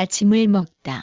아침을 먹다.